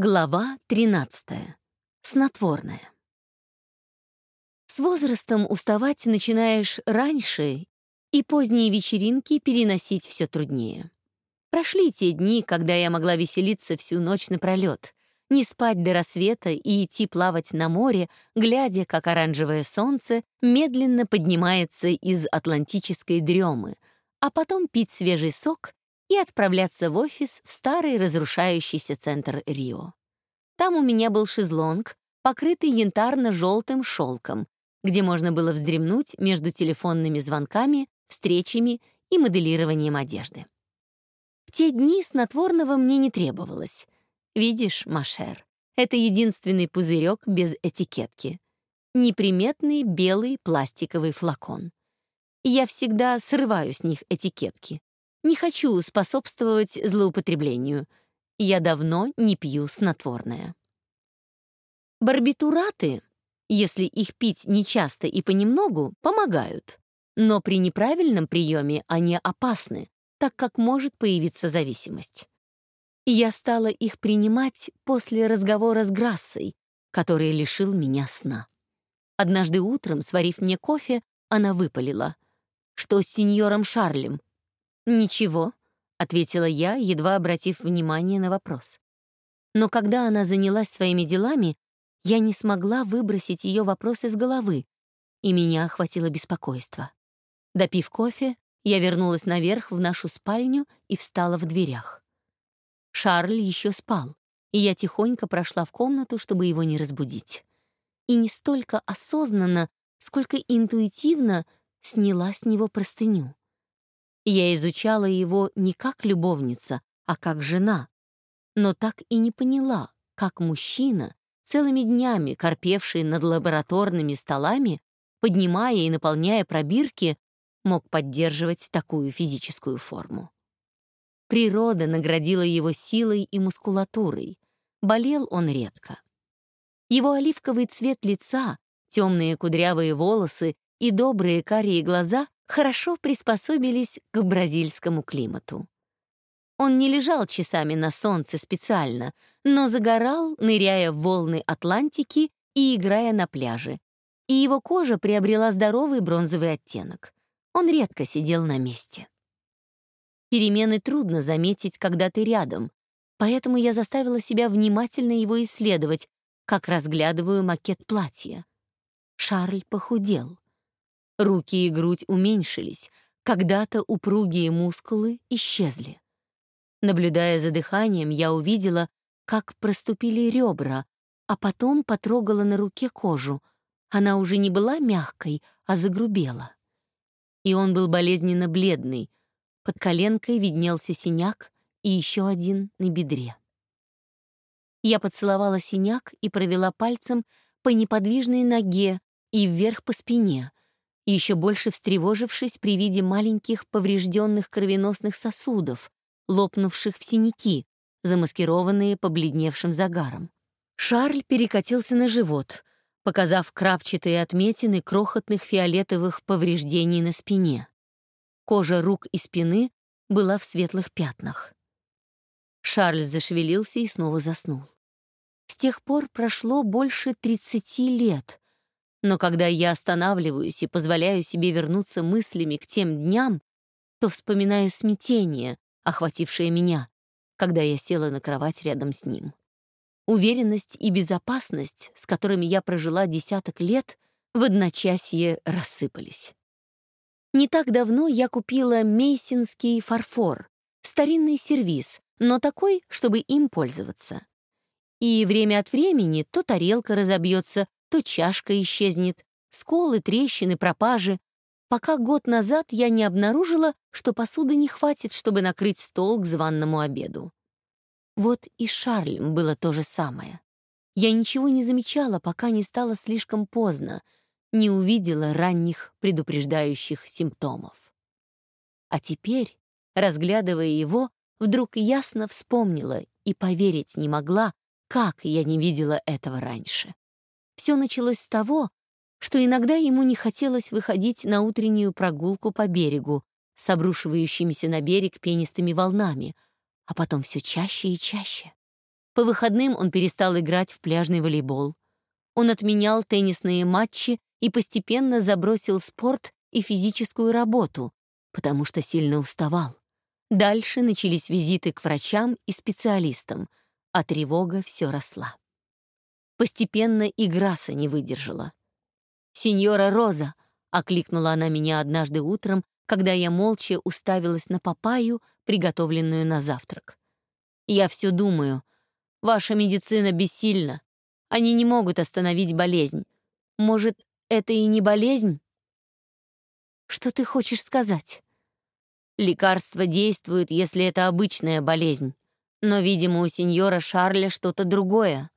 Глава 13. Снотворное. С возрастом уставать начинаешь раньше, и поздние вечеринки переносить все труднее. Прошли те дни, когда я могла веселиться всю ночь напролет, не спать до рассвета и идти плавать на море, глядя, как оранжевое солнце медленно поднимается из атлантической дремы, а потом пить свежий сок и отправляться в офис в старый разрушающийся центр Рио. Там у меня был шезлонг, покрытый янтарно-желтым шелком, где можно было вздремнуть между телефонными звонками, встречами и моделированием одежды. В те дни снотворного мне не требовалось. Видишь, Машер, это единственный пузырек без этикетки. Неприметный белый пластиковый флакон. Я всегда срываю с них этикетки. Не хочу способствовать злоупотреблению. Я давно не пью снотворное. Барбитураты, если их пить нечасто и понемногу, помогают. Но при неправильном приеме они опасны, так как может появиться зависимость. Я стала их принимать после разговора с Грассой, который лишил меня сна. Однажды утром, сварив мне кофе, она выпалила. «Что с сеньором Шарлем?» «Ничего», — ответила я, едва обратив внимание на вопрос. Но когда она занялась своими делами, я не смогла выбросить ее вопрос из головы, и меня охватило беспокойство. Допив кофе, я вернулась наверх в нашу спальню и встала в дверях. Шарль еще спал, и я тихонько прошла в комнату, чтобы его не разбудить. И не столько осознанно, сколько интуитивно сняла с него простыню. Я изучала его не как любовница, а как жена, но так и не поняла, как мужчина, целыми днями корпевший над лабораторными столами, поднимая и наполняя пробирки, мог поддерживать такую физическую форму. Природа наградила его силой и мускулатурой, болел он редко. Его оливковый цвет лица, темные кудрявые волосы и добрые карие глаза хорошо приспособились к бразильскому климату. Он не лежал часами на солнце специально, но загорал, ныряя в волны Атлантики и играя на пляже. И его кожа приобрела здоровый бронзовый оттенок. Он редко сидел на месте. Перемены трудно заметить, когда ты рядом, поэтому я заставила себя внимательно его исследовать, как разглядываю макет платья. Шарль похудел. Руки и грудь уменьшились, когда-то упругие мускулы исчезли. Наблюдая за дыханием, я увидела, как проступили ребра, а потом потрогала на руке кожу. Она уже не была мягкой, а загрубела. И он был болезненно бледный. Под коленкой виднелся синяк и еще один на бедре. Я поцеловала синяк и провела пальцем по неподвижной ноге и вверх по спине, еще больше встревожившись при виде маленьких поврежденных кровеносных сосудов, лопнувших в синяки, замаскированные побледневшим загаром. Шарль перекатился на живот, показав крапчатые отметины крохотных фиолетовых повреждений на спине. Кожа рук и спины была в светлых пятнах. Шарль зашевелился и снова заснул. С тех пор прошло больше 30 лет, но когда я останавливаюсь и позволяю себе вернуться мыслями к тем дням, то вспоминаю смятение, охватившее меня, когда я села на кровать рядом с ним. Уверенность и безопасность, с которыми я прожила десяток лет, в одночасье рассыпались. Не так давно я купила мейсинский фарфор, старинный сервиз, но такой, чтобы им пользоваться. И время от времени то тарелка разобьется, то чашка исчезнет, сколы, трещины, пропажи, пока год назад я не обнаружила, что посуды не хватит, чтобы накрыть стол к званному обеду. Вот и Шарлем было то же самое. Я ничего не замечала, пока не стало слишком поздно, не увидела ранних предупреждающих симптомов. А теперь, разглядывая его, вдруг ясно вспомнила и поверить не могла, как я не видела этого раньше. Все началось с того, что иногда ему не хотелось выходить на утреннюю прогулку по берегу с обрушивающимися на берег пенистыми волнами, а потом все чаще и чаще. По выходным он перестал играть в пляжный волейбол. Он отменял теннисные матчи и постепенно забросил спорт и физическую работу, потому что сильно уставал. Дальше начались визиты к врачам и специалистам, а тревога все росла. Постепенно и Грасса не выдержала. «Сеньора Роза!» — окликнула она меня однажды утром, когда я молча уставилась на папаю, приготовленную на завтрак. «Я все думаю. Ваша медицина бессильна. Они не могут остановить болезнь. Может, это и не болезнь?» «Что ты хочешь сказать?» Лекарство действует, если это обычная болезнь. Но, видимо, у сеньора Шарля что-то другое.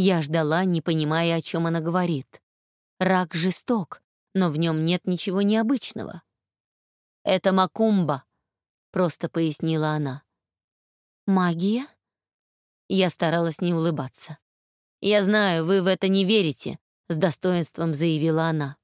Я ждала, не понимая, о чем она говорит. Рак жесток, но в нем нет ничего необычного. «Это макумба», — просто пояснила она. «Магия?» Я старалась не улыбаться. «Я знаю, вы в это не верите», — с достоинством заявила она.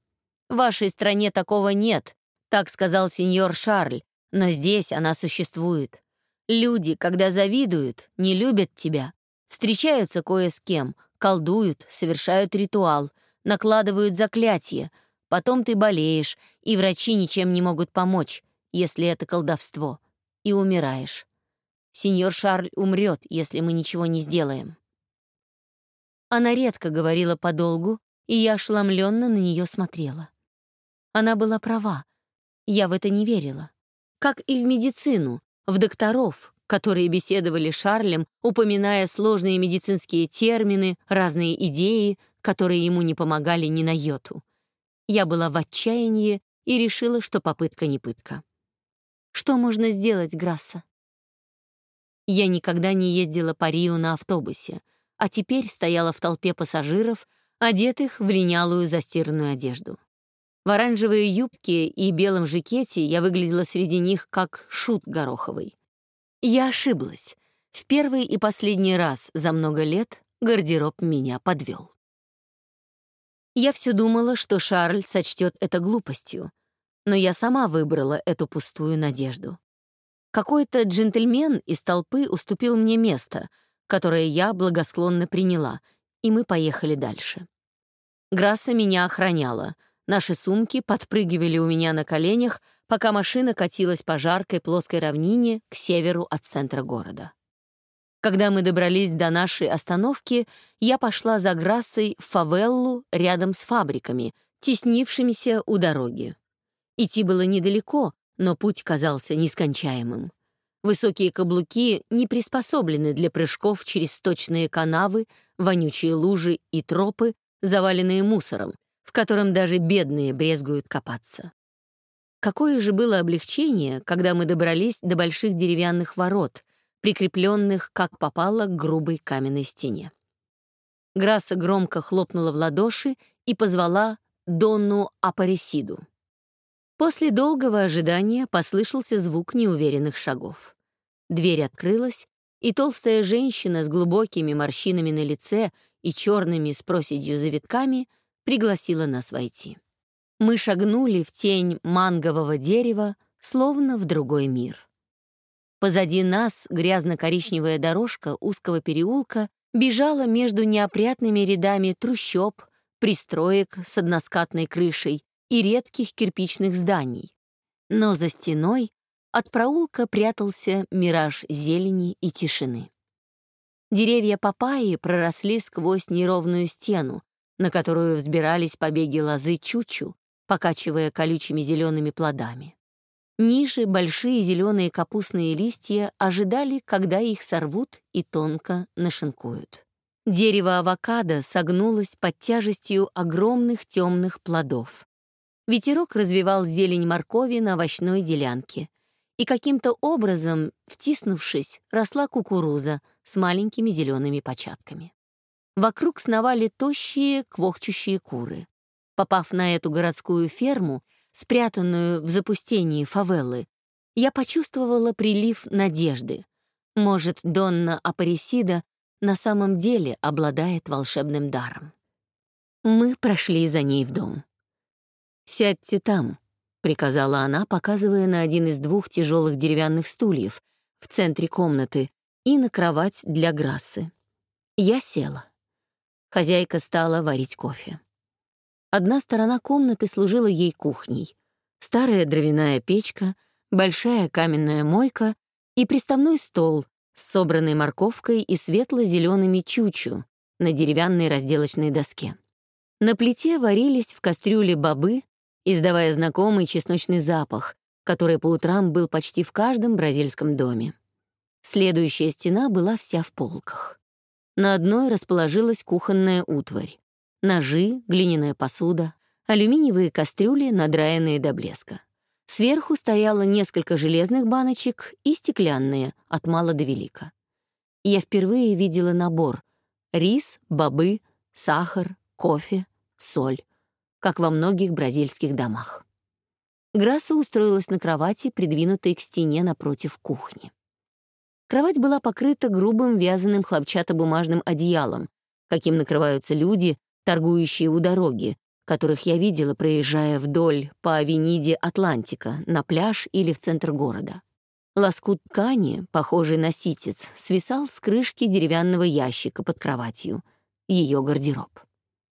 «В вашей стране такого нет, так сказал сеньор Шарль, но здесь она существует. Люди, когда завидуют, не любят тебя, встречаются кое с кем, колдуют, совершают ритуал, накладывают заклятие, потом ты болеешь, и врачи ничем не могут помочь, если это колдовство, и умираешь. Сеньор Шарль умрет, если мы ничего не сделаем. Она редко говорила подолгу, и я ошеломленно на нее смотрела. Она была права. Я в это не верила. Как и в медицину, в докторов, которые беседовали с Шарлем, упоминая сложные медицинские термины, разные идеи, которые ему не помогали ни на йоту. Я была в отчаянии и решила, что попытка не пытка. Что можно сделать, Грасса? Я никогда не ездила по Рио на автобусе, а теперь стояла в толпе пассажиров, одетых в линялую застиранную одежду. В оранжевой юбке и белом жакете я выглядела среди них как шут гороховый. Я ошиблась. В первый и последний раз за много лет гардероб меня подвел. Я все думала, что Шарль сочтет это глупостью, но я сама выбрала эту пустую надежду. Какой-то джентльмен из толпы уступил мне место, которое я благосклонно приняла, и мы поехали дальше. Грасса меня охраняла — Наши сумки подпрыгивали у меня на коленях, пока машина катилась по жаркой плоской равнине к северу от центра города. Когда мы добрались до нашей остановки, я пошла за Грассой в фавеллу рядом с фабриками, теснившимися у дороги. Идти было недалеко, но путь казался нескончаемым. Высокие каблуки не приспособлены для прыжков через сточные канавы, вонючие лужи и тропы, заваленные мусором, в котором даже бедные брезгуют копаться. Какое же было облегчение, когда мы добрались до больших деревянных ворот, прикрепленных, как попало, к грубой каменной стене. Грасса громко хлопнула в ладоши и позвала Донну Апаресиду. После долгого ожидания послышался звук неуверенных шагов. Дверь открылась, и толстая женщина с глубокими морщинами на лице и черными с проседью завитками — пригласила нас войти. Мы шагнули в тень мангового дерева, словно в другой мир. Позади нас грязно-коричневая дорожка узкого переулка бежала между неопрятными рядами трущоб, пристроек с односкатной крышей и редких кирпичных зданий. Но за стеной от проулка прятался мираж зелени и тишины. Деревья папайи проросли сквозь неровную стену, на которую взбирались побеги лозы чучу, покачивая колючими зелеными плодами. Ниже большие зеленые капустные листья ожидали, когда их сорвут и тонко нашинкуют. Дерево авокадо согнулось под тяжестью огромных темных плодов. Ветерок развивал зелень моркови на овощной делянке, и каким-то образом, втиснувшись, росла кукуруза с маленькими зелеными початками. Вокруг сновали тощие, квохчущие куры. Попав на эту городскую ферму, спрятанную в запустении фавелы, я почувствовала прилив надежды. Может, Донна Апаресида на самом деле обладает волшебным даром. Мы прошли за ней в дом. «Сядьте там», — приказала она, показывая на один из двух тяжелых деревянных стульев в центре комнаты, и на кровать для Грассы. Я села. Хозяйка стала варить кофе. Одна сторона комнаты служила ей кухней. Старая дровяная печка, большая каменная мойка и приставной стол с собранной морковкой и светло-зелеными чучу на деревянной разделочной доске. На плите варились в кастрюле бобы, издавая знакомый чесночный запах, который по утрам был почти в каждом бразильском доме. Следующая стена была вся в полках. На одной расположилась кухонная утварь. Ножи, глиняная посуда, алюминиевые кастрюли, надраенные до блеска. Сверху стояло несколько железных баночек и стеклянные, от мала до велика. Я впервые видела набор — рис, бобы, сахар, кофе, соль, как во многих бразильских домах. Грасса устроилась на кровати, придвинутой к стене напротив кухни. Кровать была покрыта грубым вязаным хлопчатобумажным одеялом, каким накрываются люди, торгующие у дороги, которых я видела, проезжая вдоль по авениде Атлантика на пляж или в центр города. Лоскут ткани, похожий на ситец, свисал с крышки деревянного ящика под кроватью. Ее гардероб.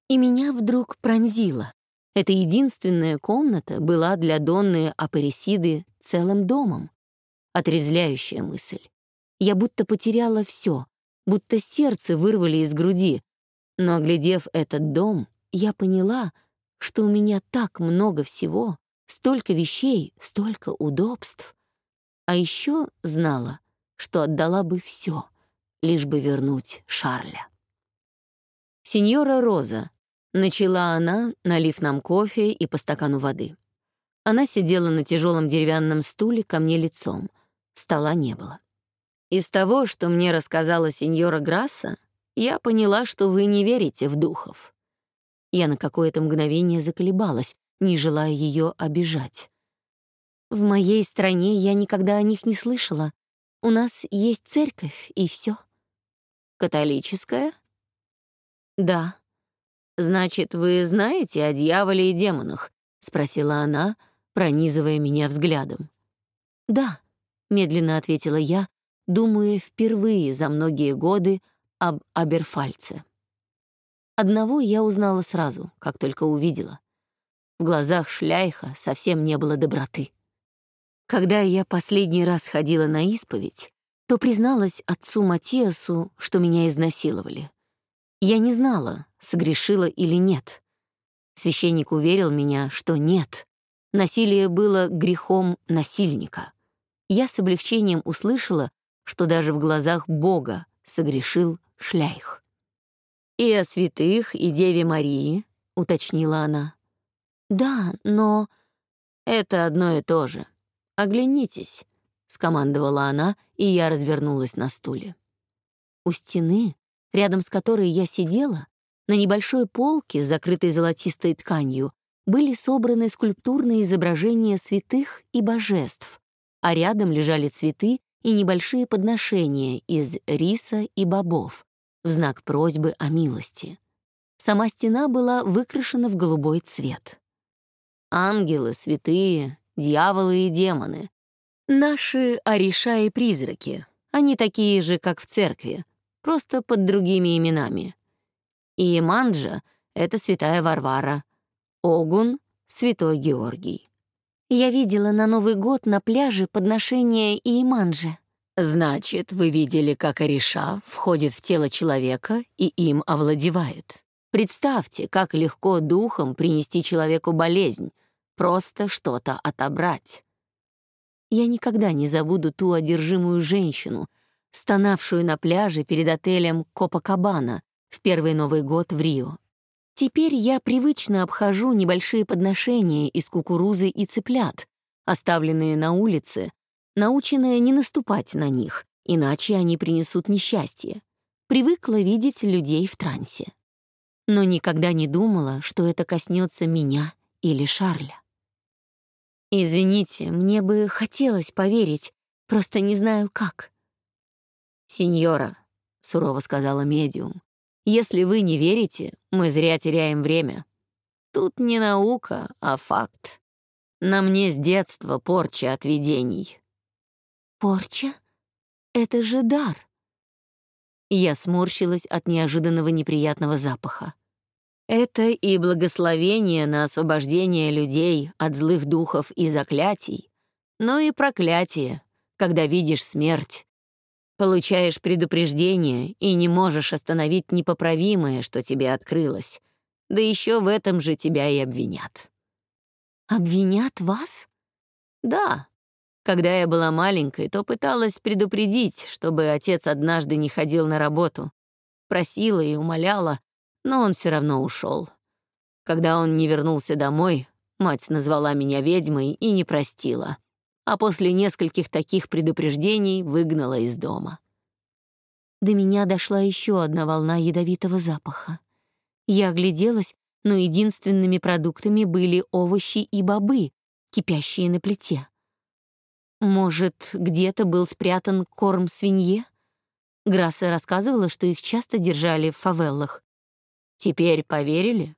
И меня вдруг пронзило. Эта единственная комната была для Донны Апересиды целым домом. Отрезвляющая мысль. Я будто потеряла все, будто сердце вырвали из груди. Но, оглядев этот дом, я поняла, что у меня так много всего, столько вещей, столько удобств. А еще знала, что отдала бы все, лишь бы вернуть Шарля. «Сеньора Роза», — начала она, налив нам кофе и по стакану воды. Она сидела на тяжелом деревянном стуле ко мне лицом. Стола не было. Из того, что мне рассказала сеньора Грасса, я поняла, что вы не верите в духов. Я на какое-то мгновение заколебалась, не желая ее обижать. В моей стране я никогда о них не слышала. У нас есть церковь, и все. Католическая? Да. Значит, вы знаете о дьяволе и демонах? Спросила она, пронизывая меня взглядом. Да, медленно ответила я, думая впервые за многие годы об Аберфальце. Одного я узнала сразу, как только увидела. В глазах Шляйха совсем не было доброты. Когда я последний раз ходила на исповедь, то призналась отцу Матиасу, что меня изнасиловали. Я не знала, согрешила или нет. Священник уверил меня, что нет. Насилие было грехом насильника. Я с облегчением услышала, что даже в глазах Бога согрешил Шляйх. «И о святых, и Деве Марии», — уточнила она. «Да, но...» «Это одно и то же. Оглянитесь», — скомандовала она, и я развернулась на стуле. У стены, рядом с которой я сидела, на небольшой полке, закрытой золотистой тканью, были собраны скульптурные изображения святых и божеств, а рядом лежали цветы и небольшие подношения из риса и бобов в знак просьбы о милости. Сама стена была выкрашена в голубой цвет. Ангелы, святые, дьяволы и демоны. Наши ореша и призраки. Они такие же, как в церкви, просто под другими именами. И Манджа — это святая Варвара, Огун — святой Георгий. Я видела на Новый год на пляже подношение Иеманджи. Значит, вы видели, как Ариша входит в тело человека и им овладевает. Представьте, как легко духом принести человеку болезнь, просто что-то отобрать. Я никогда не забуду ту одержимую женщину, стонавшую на пляже перед отелем Копакабана в первый Новый год в Рио. Теперь я привычно обхожу небольшие подношения из кукурузы и цыплят, оставленные на улице, наученная не наступать на них, иначе они принесут несчастье. Привыкла видеть людей в трансе. Но никогда не думала, что это коснется меня или Шарля. «Извините, мне бы хотелось поверить, просто не знаю как». «Сеньора», — сурово сказала медиум, если вы не верите, мы зря теряем время. Тут не наука, а факт. На мне с детства порча от видений». «Порча? Это же дар». Я сморщилась от неожиданного неприятного запаха. Это и благословение на освобождение людей от злых духов и заклятий, но и проклятие, когда видишь смерть. Получаешь предупреждение и не можешь остановить непоправимое, что тебе открылось. Да еще в этом же тебя и обвинят. Обвинят вас? Да. Когда я была маленькой, то пыталась предупредить, чтобы отец однажды не ходил на работу. Просила и умоляла, но он все равно ушел. Когда он не вернулся домой, мать назвала меня ведьмой и не простила, а после нескольких таких предупреждений выгнала из дома. До меня дошла еще одна волна ядовитого запаха. Я огляделась, но единственными продуктами были овощи и бобы, кипящие на плите. Может, где-то был спрятан корм свинье? Грасса рассказывала, что их часто держали в фавеллах. Теперь поверили?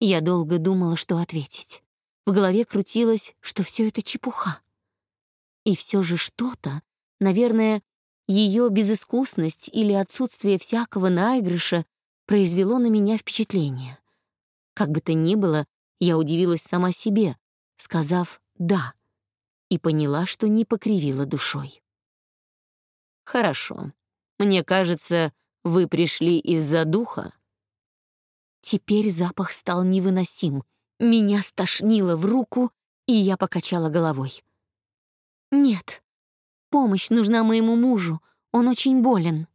Я долго думала, что ответить. В голове крутилось, что все это чепуха. И все же что-то, наверное, ее безыскусность или отсутствие всякого наигрыша произвело на меня впечатление. Как бы то ни было, я удивилась сама себе, сказав «да», и поняла, что не покривила душой. «Хорошо. Мне кажется, вы пришли из-за духа?» Теперь запах стал невыносим. Меня стошнило в руку, и я покачала головой. «Нет, помощь нужна моему мужу, он очень болен».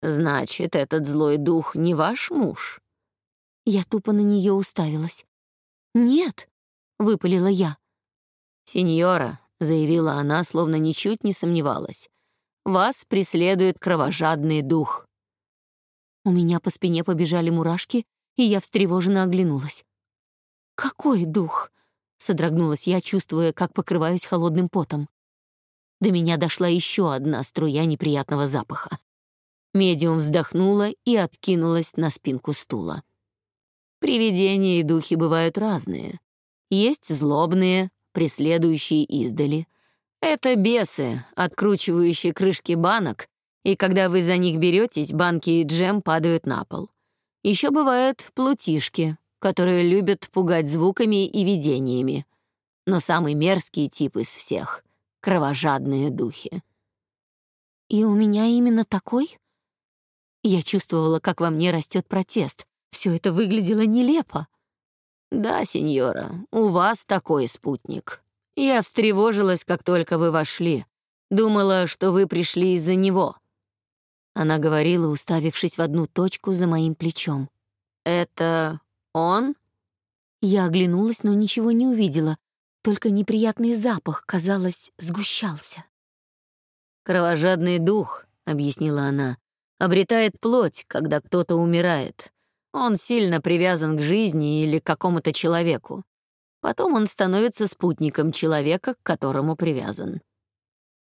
«Значит, этот злой дух не ваш муж?» Я тупо на нее уставилась. «Нет», — выпалила я. «Сеньора», — заявила она, словно ничуть не сомневалась, «вас преследует кровожадный дух». У меня по спине побежали мурашки, и я встревоженно оглянулась. «Какой дух?» — содрогнулась я, чувствуя, как покрываюсь холодным потом. До меня дошла еще одна струя неприятного запаха. Медиум вздохнула и откинулась на спинку стула. Привидения и духи бывают разные. Есть злобные, преследующие издали. Это бесы, откручивающие крышки банок и когда вы за них беретесь, банки и джем падают на пол. Еще бывают плутишки, которые любят пугать звуками и видениями. Но самый мерзкий тип из всех — кровожадные духи. «И у меня именно такой?» Я чувствовала, как во мне растет протест. Все это выглядело нелепо. «Да, сеньора, у вас такой спутник. Я встревожилась, как только вы вошли. Думала, что вы пришли из-за него. Она говорила, уставившись в одну точку за моим плечом. «Это он?» Я оглянулась, но ничего не увидела. Только неприятный запах, казалось, сгущался. «Кровожадный дух», — объяснила она, — «обретает плоть, когда кто-то умирает. Он сильно привязан к жизни или к какому-то человеку. Потом он становится спутником человека, к которому привязан».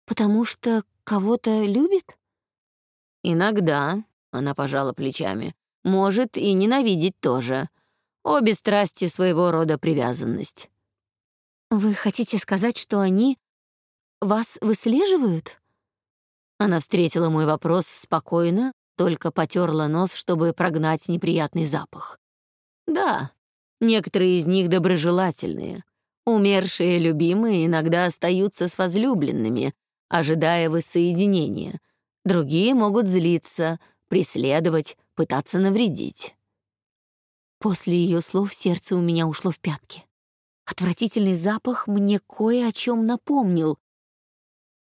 «Потому что кого-то любит?» «Иногда», — она пожала плечами, — «может и ненавидеть тоже. Обе страсти своего рода привязанность». «Вы хотите сказать, что они вас выслеживают?» Она встретила мой вопрос спокойно, только потерла нос, чтобы прогнать неприятный запах. «Да, некоторые из них доброжелательные. Умершие любимые иногда остаются с возлюбленными, ожидая воссоединения, Другие могут злиться, преследовать, пытаться навредить. После ее слов сердце у меня ушло в пятки. Отвратительный запах мне кое о чем напомнил.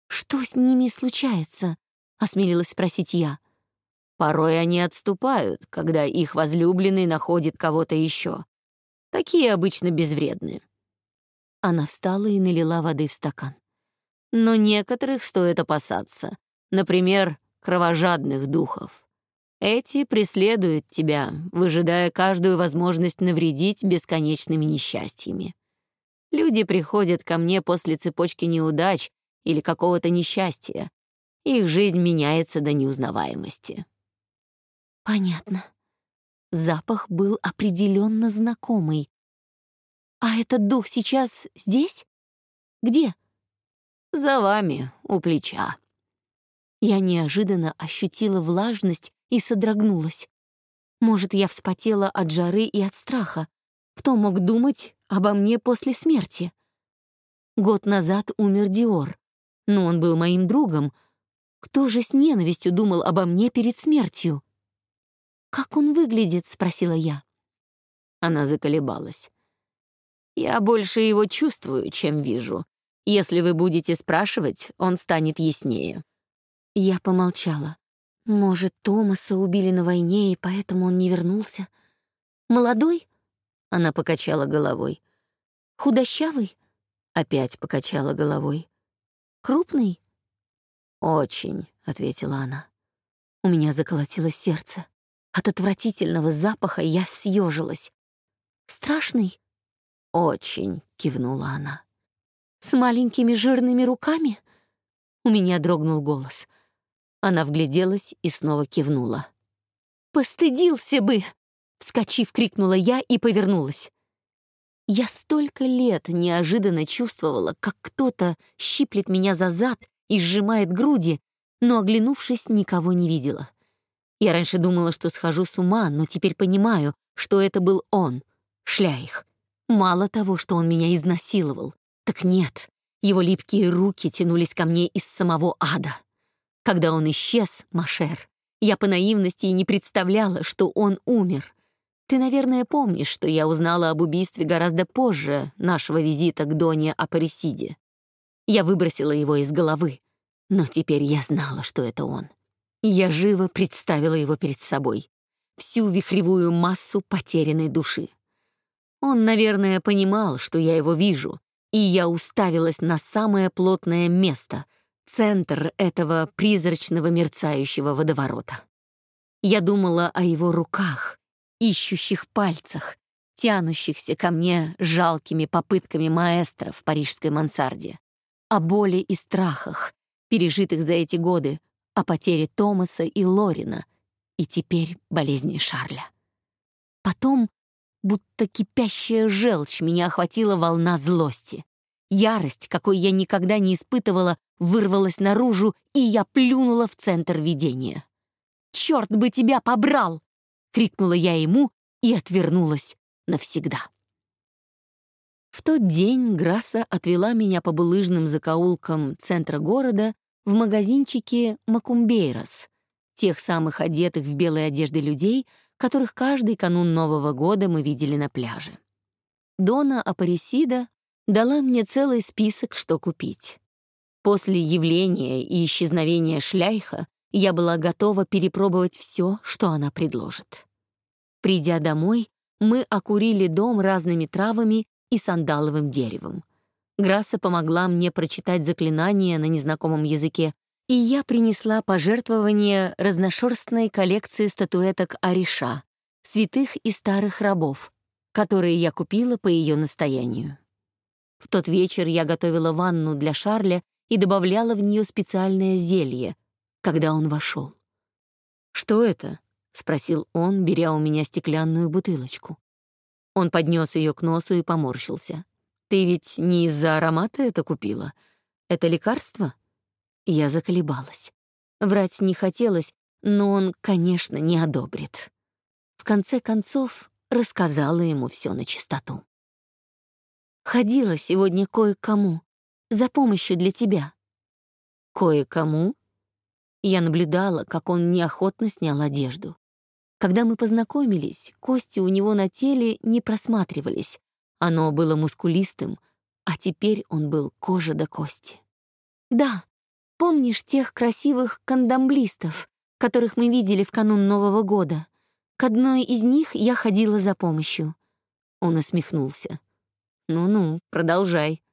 «Что с ними случается?» — осмелилась спросить я. «Порой они отступают, когда их возлюбленный находит кого-то еще. Такие обычно безвредны». Она встала и налила воды в стакан. «Но некоторых стоит опасаться. Например, кровожадных духов. Эти преследуют тебя, выжидая каждую возможность навредить бесконечными несчастьями. Люди приходят ко мне после цепочки неудач или какого-то несчастья. Их жизнь меняется до неузнаваемости. Понятно. Запах был определенно знакомый. А этот дух сейчас здесь? Где? За вами, у плеча. Я неожиданно ощутила влажность и содрогнулась. Может, я вспотела от жары и от страха. Кто мог думать обо мне после смерти? Год назад умер Диор, но он был моим другом. Кто же с ненавистью думал обо мне перед смертью? «Как он выглядит?» — спросила я. Она заколебалась. «Я больше его чувствую, чем вижу. Если вы будете спрашивать, он станет яснее». Я помолчала. Может, Томаса убили на войне, и поэтому он не вернулся? Молодой? Она покачала головой. Худощавый? Опять покачала головой. Крупный? Очень, ответила она. У меня заколотилось сердце. От отвратительного запаха я съежилась. Страшный? Очень, кивнула она. С маленькими жирными руками? У меня дрогнул голос. Она вгляделась и снова кивнула. «Постыдился бы!» — вскочив, крикнула я и повернулась. Я столько лет неожиданно чувствовала, как кто-то щиплет меня за зад и сжимает груди, но, оглянувшись, никого не видела. Я раньше думала, что схожу с ума, но теперь понимаю, что это был он, Шляих. Мало того, что он меня изнасиловал, так нет, его липкие руки тянулись ко мне из самого ада. Когда он исчез, Машер, я по наивности и не представляла, что он умер. Ты, наверное, помнишь, что я узнала об убийстве гораздо позже нашего визита к Доне Апарисиде. Я выбросила его из головы, но теперь я знала, что это он. Я живо представила его перед собой, всю вихревую массу потерянной души. Он, наверное, понимал, что я его вижу, и я уставилась на самое плотное место — центр этого призрачного мерцающего водоворота. Я думала о его руках, ищущих пальцах, тянущихся ко мне жалкими попытками маэстро в парижской мансарде, о боли и страхах, пережитых за эти годы, о потере Томаса и Лорина, и теперь болезни Шарля. Потом, будто кипящая желчь, меня охватила волна злости. Ярость, какой я никогда не испытывала, вырвалась наружу, и я плюнула в центр видения. «Черт бы тебя побрал!» — крикнула я ему и отвернулась навсегда. В тот день Грасса отвела меня по булыжным закоулкам центра города в магазинчике Макумбейрос, тех самых одетых в белые одежды людей, которых каждый канун Нового года мы видели на пляже. Дона Апарисида дала мне целый список, что купить. После явления и исчезновения шляйха я была готова перепробовать все, что она предложит. Придя домой, мы окурили дом разными травами и сандаловым деревом. Грасса помогла мне прочитать заклинания на незнакомом языке, и я принесла пожертвование разношерстной коллекции статуэток Ариша, святых и старых рабов, которые я купила по ее настоянию. В тот вечер я готовила ванну для Шарля и добавляла в нее специальное зелье, когда он вошел. «Что это?» — спросил он, беря у меня стеклянную бутылочку. Он поднес ее к носу и поморщился. «Ты ведь не из-за аромата это купила? Это лекарство?» Я заколебалась. Врать не хотелось, но он, конечно, не одобрит. В конце концов, рассказала ему все на чистоту. Ходила сегодня кое-кому за помощью для тебя. Кое-кому? Я наблюдала, как он неохотно снял одежду. Когда мы познакомились, кости у него на теле не просматривались. Оно было мускулистым, а теперь он был кожа до кости. Да, помнишь тех красивых кандамблистов, которых мы видели в канун Нового года? К одной из них я ходила за помощью. Он усмехнулся. «Ну-ну, продолжай».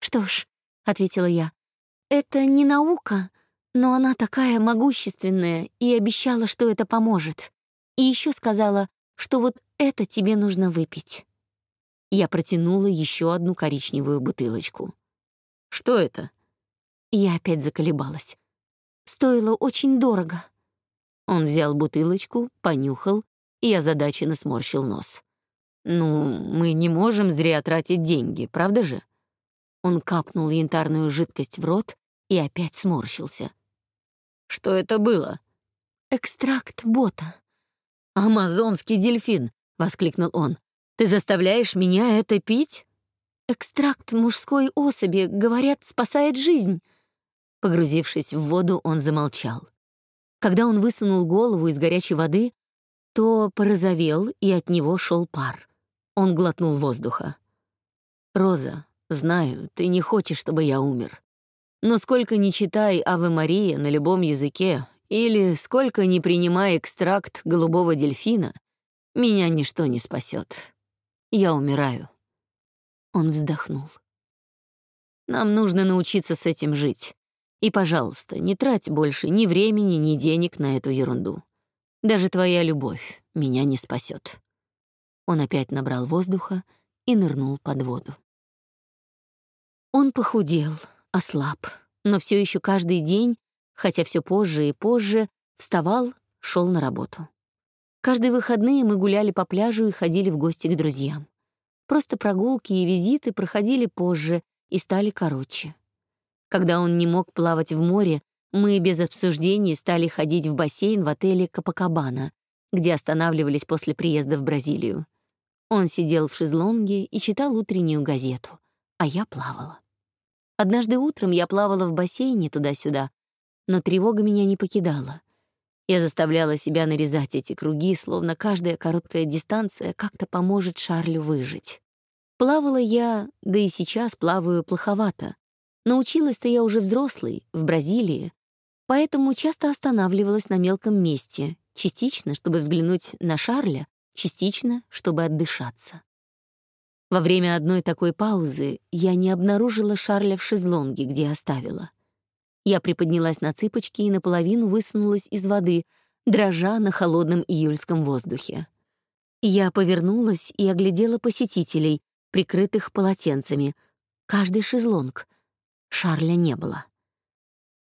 «Что ж», — ответила я, — «это не наука, но она такая могущественная и обещала, что это поможет. И еще сказала, что вот это тебе нужно выпить». Я протянула еще одну коричневую бутылочку. «Что это?» Я опять заколебалась. Стоило очень дорого. Он взял бутылочку, понюхал и озадаченно сморщил нос. «Ну, мы не можем зря тратить деньги, правда же?» Он капнул янтарную жидкость в рот и опять сморщился. Что это было? Экстракт бота. «Амазонский дельфин!» — воскликнул он. «Ты заставляешь меня это пить?» Экстракт мужской особи, говорят, спасает жизнь. Погрузившись в воду, он замолчал. Когда он высунул голову из горячей воды, то порозовел, и от него шел пар. Он глотнул воздуха. «Роза, знаю, ты не хочешь, чтобы я умер. Но сколько ни читай «Аве Мария» на любом языке, или сколько ни принимай экстракт голубого дельфина, меня ничто не спасет. Я умираю». Он вздохнул. «Нам нужно научиться с этим жить. И, пожалуйста, не трать больше ни времени, ни денег на эту ерунду. Даже твоя любовь меня не спасет. Он опять набрал воздуха и нырнул под воду. Он похудел, ослаб, но все еще каждый день, хотя все позже и позже, вставал, шел на работу. Каждые выходные мы гуляли по пляжу и ходили в гости к друзьям. Просто прогулки и визиты проходили позже и стали короче. Когда он не мог плавать в море, мы без обсуждений стали ходить в бассейн в отеле Капакабана, где останавливались после приезда в Бразилию. Он сидел в шезлонге и читал утреннюю газету, а я плавала. Однажды утром я плавала в бассейне туда-сюда, но тревога меня не покидала. Я заставляла себя нарезать эти круги, словно каждая короткая дистанция как-то поможет Шарлю выжить. Плавала я, да и сейчас плаваю плоховато, Научилась-то я уже взрослой, в Бразилии, поэтому часто останавливалась на мелком месте, частично, чтобы взглянуть на Шарля, частично, чтобы отдышаться. Во время одной такой паузы я не обнаружила Шарля в шезлонге, где оставила. Я приподнялась на цыпочки и наполовину высунулась из воды, дрожа на холодном июльском воздухе. Я повернулась и оглядела посетителей, прикрытых полотенцами. Каждый шезлонг — Шарля не было.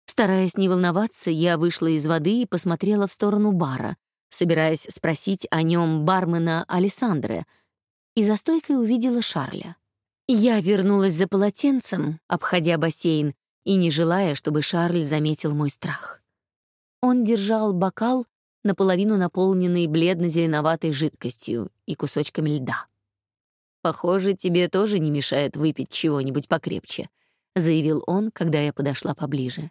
Стараясь не волноваться, я вышла из воды и посмотрела в сторону бара, собираясь спросить о нем бармена Александре, и за стойкой увидела Шарля. Я вернулась за полотенцем, обходя бассейн, и не желая, чтобы Шарль заметил мой страх. Он держал бокал, наполовину наполненный бледно-зеленоватой жидкостью и кусочками льда. «Похоже, тебе тоже не мешает выпить чего-нибудь покрепче», — заявил он, когда я подошла поближе.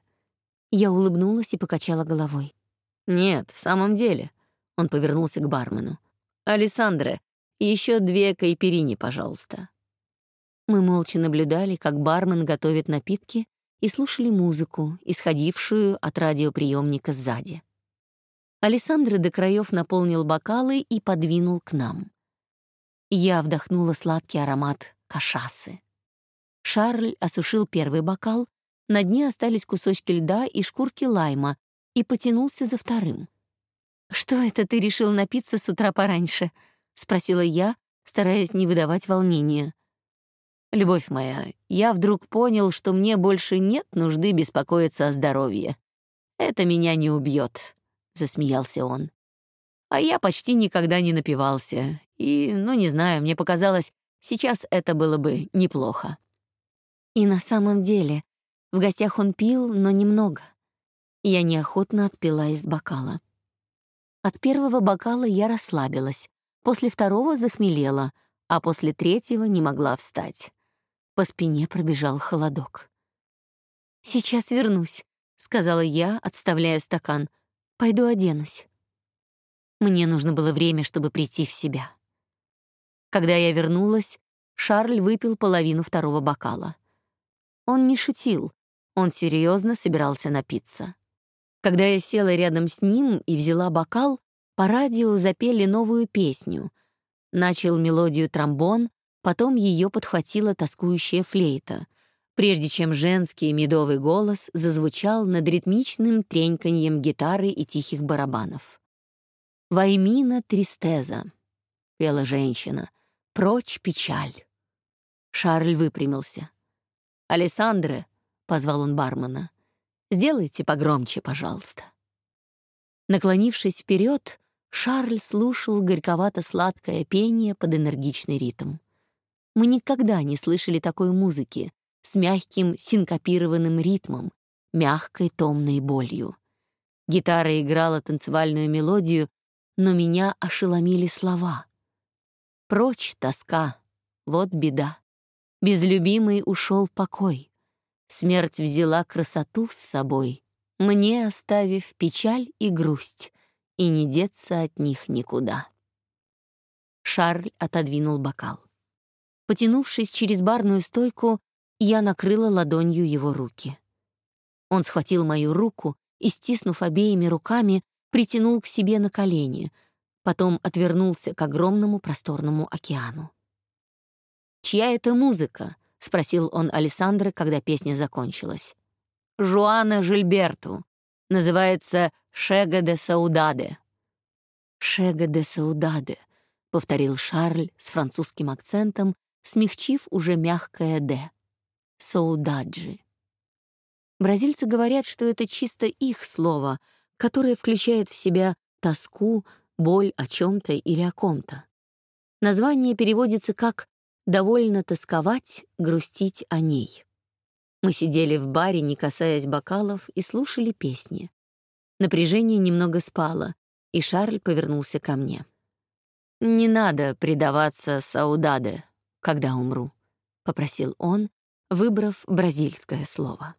Я улыбнулась и покачала головой. «Нет, в самом деле». Он повернулся к бармену. «Алессандре, еще две кайперини, пожалуйста». Мы молча наблюдали, как бармен готовит напитки, и слушали музыку, исходившую от радиоприемника сзади. Александр до краев наполнил бокалы и подвинул к нам. Я вдохнула сладкий аромат кашасы. Шарль осушил первый бокал, на дне остались кусочки льда и шкурки лайма, и потянулся за вторым. «Что это ты решил напиться с утра пораньше?» — спросила я, стараясь не выдавать волнения. «Любовь моя, я вдруг понял, что мне больше нет нужды беспокоиться о здоровье. Это меня не убьет», — засмеялся он. «А я почти никогда не напивался, и, ну, не знаю, мне показалось, сейчас это было бы неплохо». И на самом деле, в гостях он пил, но немного. Я неохотно отпила из бокала. От первого бокала я расслабилась, после второго захмелела, а после третьего не могла встать. По спине пробежал холодок. «Сейчас вернусь», — сказала я, отставляя стакан. «Пойду оденусь». Мне нужно было время, чтобы прийти в себя. Когда я вернулась, Шарль выпил половину второго бокала. Он не шутил, он серьезно собирался напиться. Когда я села рядом с ним и взяла бокал, по радио запели новую песню. Начал мелодию тромбон, потом ее подхватила тоскующая флейта, прежде чем женский медовый голос зазвучал над ритмичным треньканьем гитары и тихих барабанов. «Ваймина тристеза», — пела женщина, — «прочь печаль». Шарль выпрямился. «Алессандре», — позвал он бармена, — «сделайте погромче, пожалуйста». Наклонившись вперед, Шарль слушал горьковато-сладкое пение под энергичный ритм. Мы никогда не слышали такой музыки с мягким синкопированным ритмом, мягкой томной болью. Гитара играла танцевальную мелодию, но меня ошеломили слова. «Прочь тоска, вот беда. Безлюбимый ушел покой. Смерть взяла красоту с собой, мне оставив печаль и грусть, и не деться от них никуда». Шарль отодвинул бокал. Потянувшись через барную стойку, я накрыла ладонью его руки. Он схватил мою руку и, стиснув обеими руками, притянул к себе на колени, потом отвернулся к огромному просторному океану. «Чья это музыка?» — спросил он Александра, когда песня закончилась. «Жуана Жильберту. Называется «Шега де Саудаде». «Шега де Саудаде», — повторил Шарль с французским акцентом, смягчив уже мягкое «д». «Саудаджи». Бразильцы говорят, что это чисто их слово, которое включает в себя тоску, боль о чем-то или о ком-то. Название переводится как «довольно тосковать, грустить о ней». Мы сидели в баре, не касаясь бокалов, и слушали песни. Напряжение немного спало, и Шарль повернулся ко мне. «Не надо предаваться саудаде, когда умру», — попросил он, выбрав бразильское слово.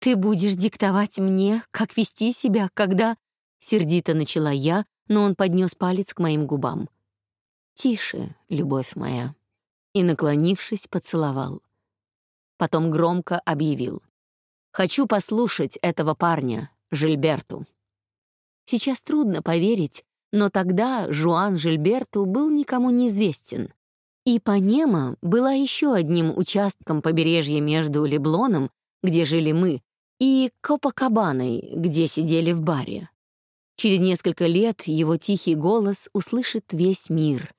«Ты будешь диктовать мне, как вести себя, когда...» Сердито начала я, но он поднес палец к моим губам. «Тише, любовь моя», и, наклонившись, поцеловал. Потом громко объявил. «Хочу послушать этого парня, Жильберту». Сейчас трудно поверить, но тогда Жуан Жильберту был никому неизвестен. И Панема была еще одним участком побережья между Леблоном, где жили мы, и Копакабаной, где сидели в баре. Через несколько лет его тихий голос услышит весь мир,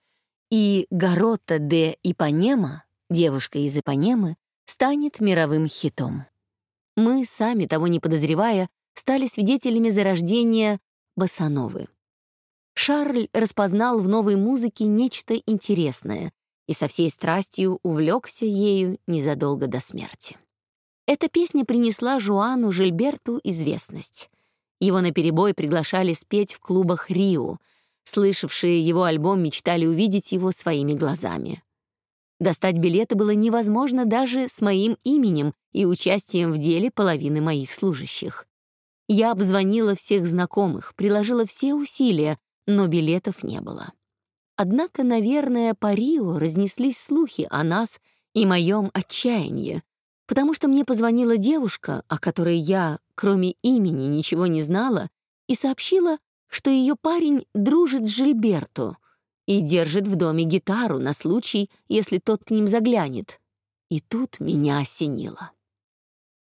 и Гарота де Ипанема, девушка из Ипанемы, станет мировым хитом. Мы, сами того не подозревая, стали свидетелями зарождения Басановы. Шарль распознал в новой музыке нечто интересное и со всей страстью увлекся ею незадолго до смерти. Эта песня принесла Жуану Жильберту известность. Его наперебой приглашали спеть в клубах Рио. Слышавшие его альбом мечтали увидеть его своими глазами. Достать билеты было невозможно даже с моим именем и участием в деле половины моих служащих. Я обзвонила всех знакомых, приложила все усилия, но билетов не было. Однако, наверное, по Рио разнеслись слухи о нас и моем отчаянии, потому что мне позвонила девушка, о которой я, кроме имени, ничего не знала, и сообщила, что ее парень дружит с Жильберто и держит в доме гитару на случай, если тот к ним заглянет. И тут меня осенило.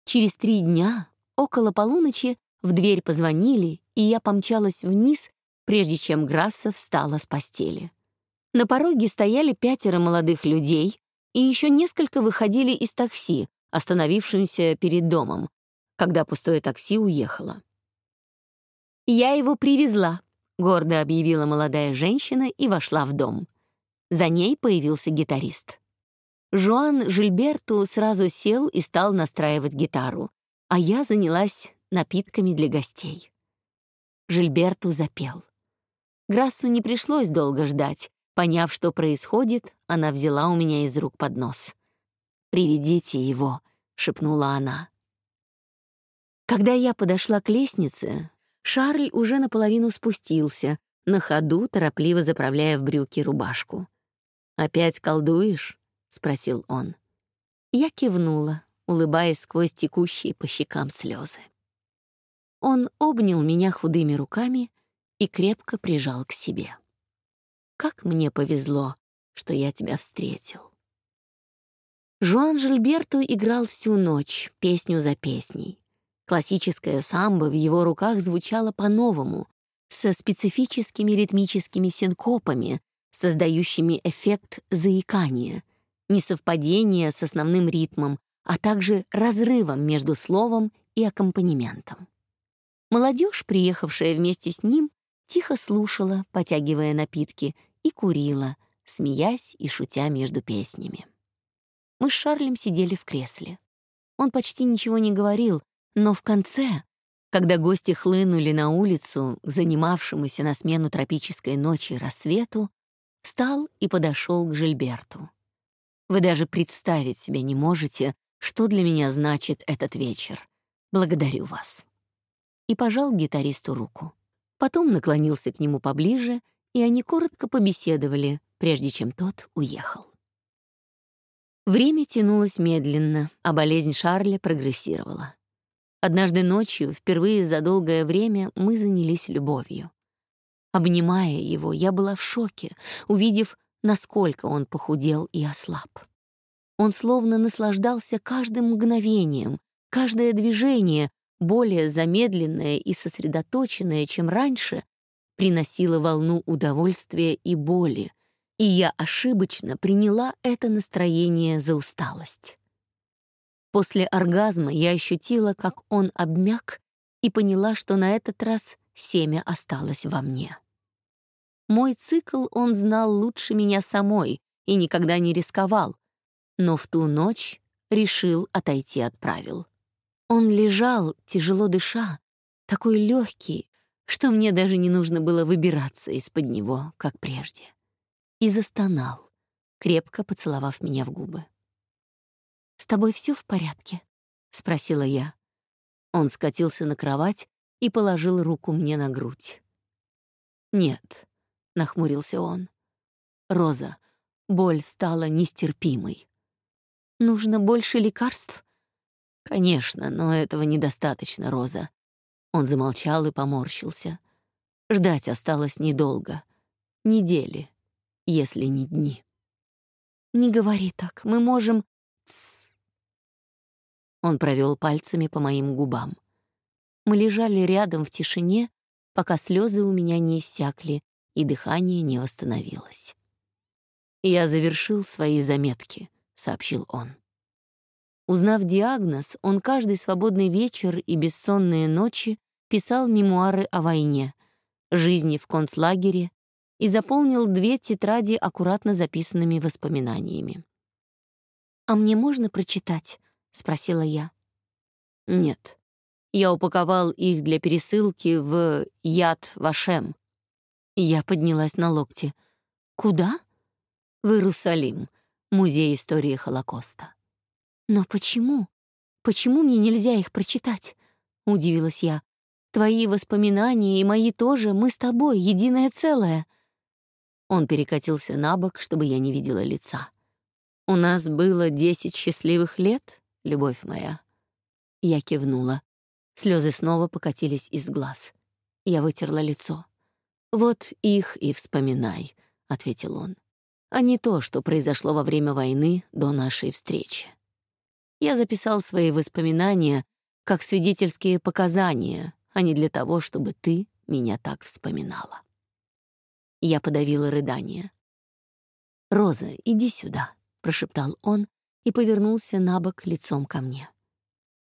Через три дня, около полуночи, в дверь позвонили, и я помчалась вниз, прежде чем Грасса встала с постели. На пороге стояли пятеро молодых людей, и еще несколько выходили из такси, остановившимся перед домом, когда пустое такси уехало. «Я его привезла», — гордо объявила молодая женщина и вошла в дом. За ней появился гитарист. Жуан Жильберту сразу сел и стал настраивать гитару, а я занялась напитками для гостей. Жильберту запел. Грассу не пришлось долго ждать. Поняв, что происходит, она взяла у меня из рук поднос. «Приведите его», — шепнула она. Когда я подошла к лестнице, Шарль уже наполовину спустился, на ходу торопливо заправляя в брюки рубашку. «Опять колдуешь?» — спросил он. Я кивнула, улыбаясь сквозь текущие по щекам слезы. Он обнял меня худыми руками и крепко прижал к себе. «Как мне повезло, что я тебя встретил». Жуан Жильберту играл всю ночь, песню за песней. Классическая самбо в его руках звучала по-новому, со специфическими ритмическими синкопами, создающими эффект заикания, несовпадение с основным ритмом, а также разрывом между словом и аккомпанементом. Молодежь, приехавшая вместе с ним, тихо слушала, потягивая напитки, и курила, смеясь и шутя между песнями. Мы с Шарлем сидели в кресле. Он почти ничего не говорил, но в конце, Когда гости хлынули на улицу, занимавшемуся на смену тропической ночи рассвету, встал и подошел к Жильберту. Вы даже представить себе не можете, что для меня значит этот вечер. Благодарю вас. И пожал гитаристу руку. Потом наклонился к нему поближе, и они коротко побеседовали, прежде чем тот уехал. Время тянулось медленно, а болезнь Шарля прогрессировала. Однажды ночью, впервые за долгое время, мы занялись любовью. Обнимая его, я была в шоке, увидев, насколько он похудел и ослаб. Он словно наслаждался каждым мгновением, каждое движение, более замедленное и сосредоточенное, чем раньше, приносило волну удовольствия и боли, и я ошибочно приняла это настроение за усталость. После оргазма я ощутила, как он обмяк, и поняла, что на этот раз семя осталось во мне. Мой цикл он знал лучше меня самой и никогда не рисковал, но в ту ночь решил отойти от правил. Он лежал, тяжело дыша, такой легкий, что мне даже не нужно было выбираться из-под него, как прежде и застонал, крепко поцеловав меня в губы. «С тобой все в порядке?» — спросила я. Он скатился на кровать и положил руку мне на грудь. «Нет», — нахмурился он. «Роза, боль стала нестерпимой. Нужно больше лекарств?» «Конечно, но этого недостаточно, Роза». Он замолчал и поморщился. Ждать осталось недолго. Недели если не дни. «Не говори так, мы можем...» Тс. Он провел пальцами по моим губам. Мы лежали рядом в тишине, пока слезы у меня не иссякли и дыхание не восстановилось. «Я завершил свои заметки», — сообщил он. Узнав диагноз, он каждый свободный вечер и бессонные ночи писал мемуары о войне, жизни в концлагере и заполнил две тетради аккуратно записанными воспоминаниями. «А мне можно прочитать?» — спросила я. «Нет. Я упаковал их для пересылки в Яд Вашем». Я поднялась на локти. «Куда?» «В Иерусалим, Музей истории Холокоста». «Но почему? Почему мне нельзя их прочитать?» — удивилась я. «Твои воспоминания и мои тоже, мы с тобой, единое целое». Он перекатился на бок, чтобы я не видела лица. «У нас было десять счастливых лет, любовь моя». Я кивнула. Слезы снова покатились из глаз. Я вытерла лицо. «Вот их и вспоминай», — ответил он. «А не то, что произошло во время войны до нашей встречи». Я записал свои воспоминания как свидетельские показания, а не для того, чтобы ты меня так вспоминала. Я подавила рыдание. «Роза, иди сюда», — прошептал он и повернулся на бок лицом ко мне.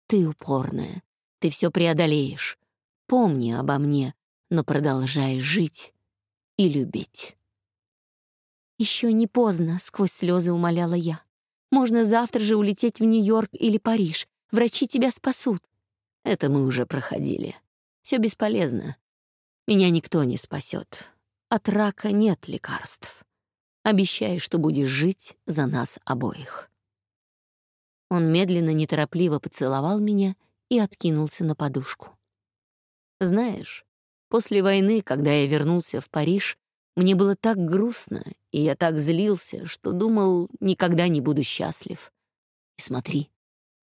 «Ты упорная, ты все преодолеешь. Помни обо мне, но продолжай жить и любить». Еще не поздно», — сквозь слезы умоляла я. «Можно завтра же улететь в Нью-Йорк или Париж. Врачи тебя спасут». Это мы уже проходили. Все бесполезно. Меня никто не спасет. От рака нет лекарств. Обещай, что будешь жить за нас обоих». Он медленно, неторопливо поцеловал меня и откинулся на подушку. «Знаешь, после войны, когда я вернулся в Париж, мне было так грустно, и я так злился, что думал, никогда не буду счастлив. И смотри,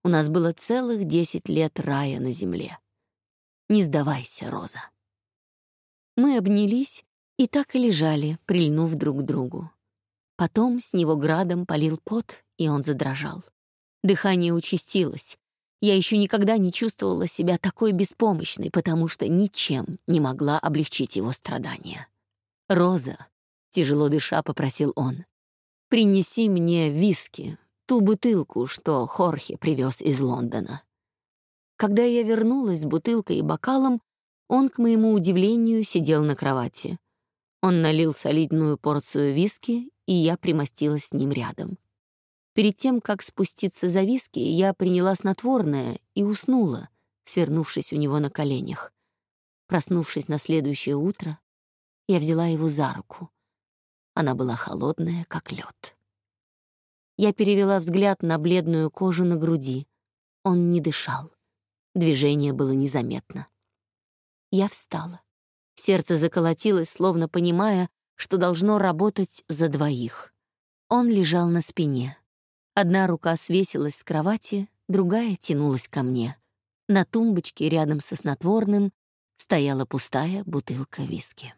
у нас было целых десять лет рая на земле. Не сдавайся, Роза». Мы обнялись и так и лежали, прильнув друг к другу. Потом с него градом полил пот, и он задрожал. Дыхание участилось. Я еще никогда не чувствовала себя такой беспомощной, потому что ничем не могла облегчить его страдания. «Роза», — тяжело дыша попросил он, — «принеси мне виски, ту бутылку, что Хорхе привез из Лондона». Когда я вернулась с бутылкой и бокалом, он, к моему удивлению, сидел на кровати — он налил солидную порцию виски, и я примостилась с ним рядом. Перед тем, как спуститься за виски, я приняла снотворное и уснула, свернувшись у него на коленях. Проснувшись на следующее утро, я взяла его за руку. Она была холодная, как лед. Я перевела взгляд на бледную кожу на груди. Он не дышал. Движение было незаметно. Я встала. Сердце заколотилось, словно понимая, что должно работать за двоих. Он лежал на спине. Одна рука свесилась с кровати, другая тянулась ко мне. На тумбочке рядом со снотворным стояла пустая бутылка виски.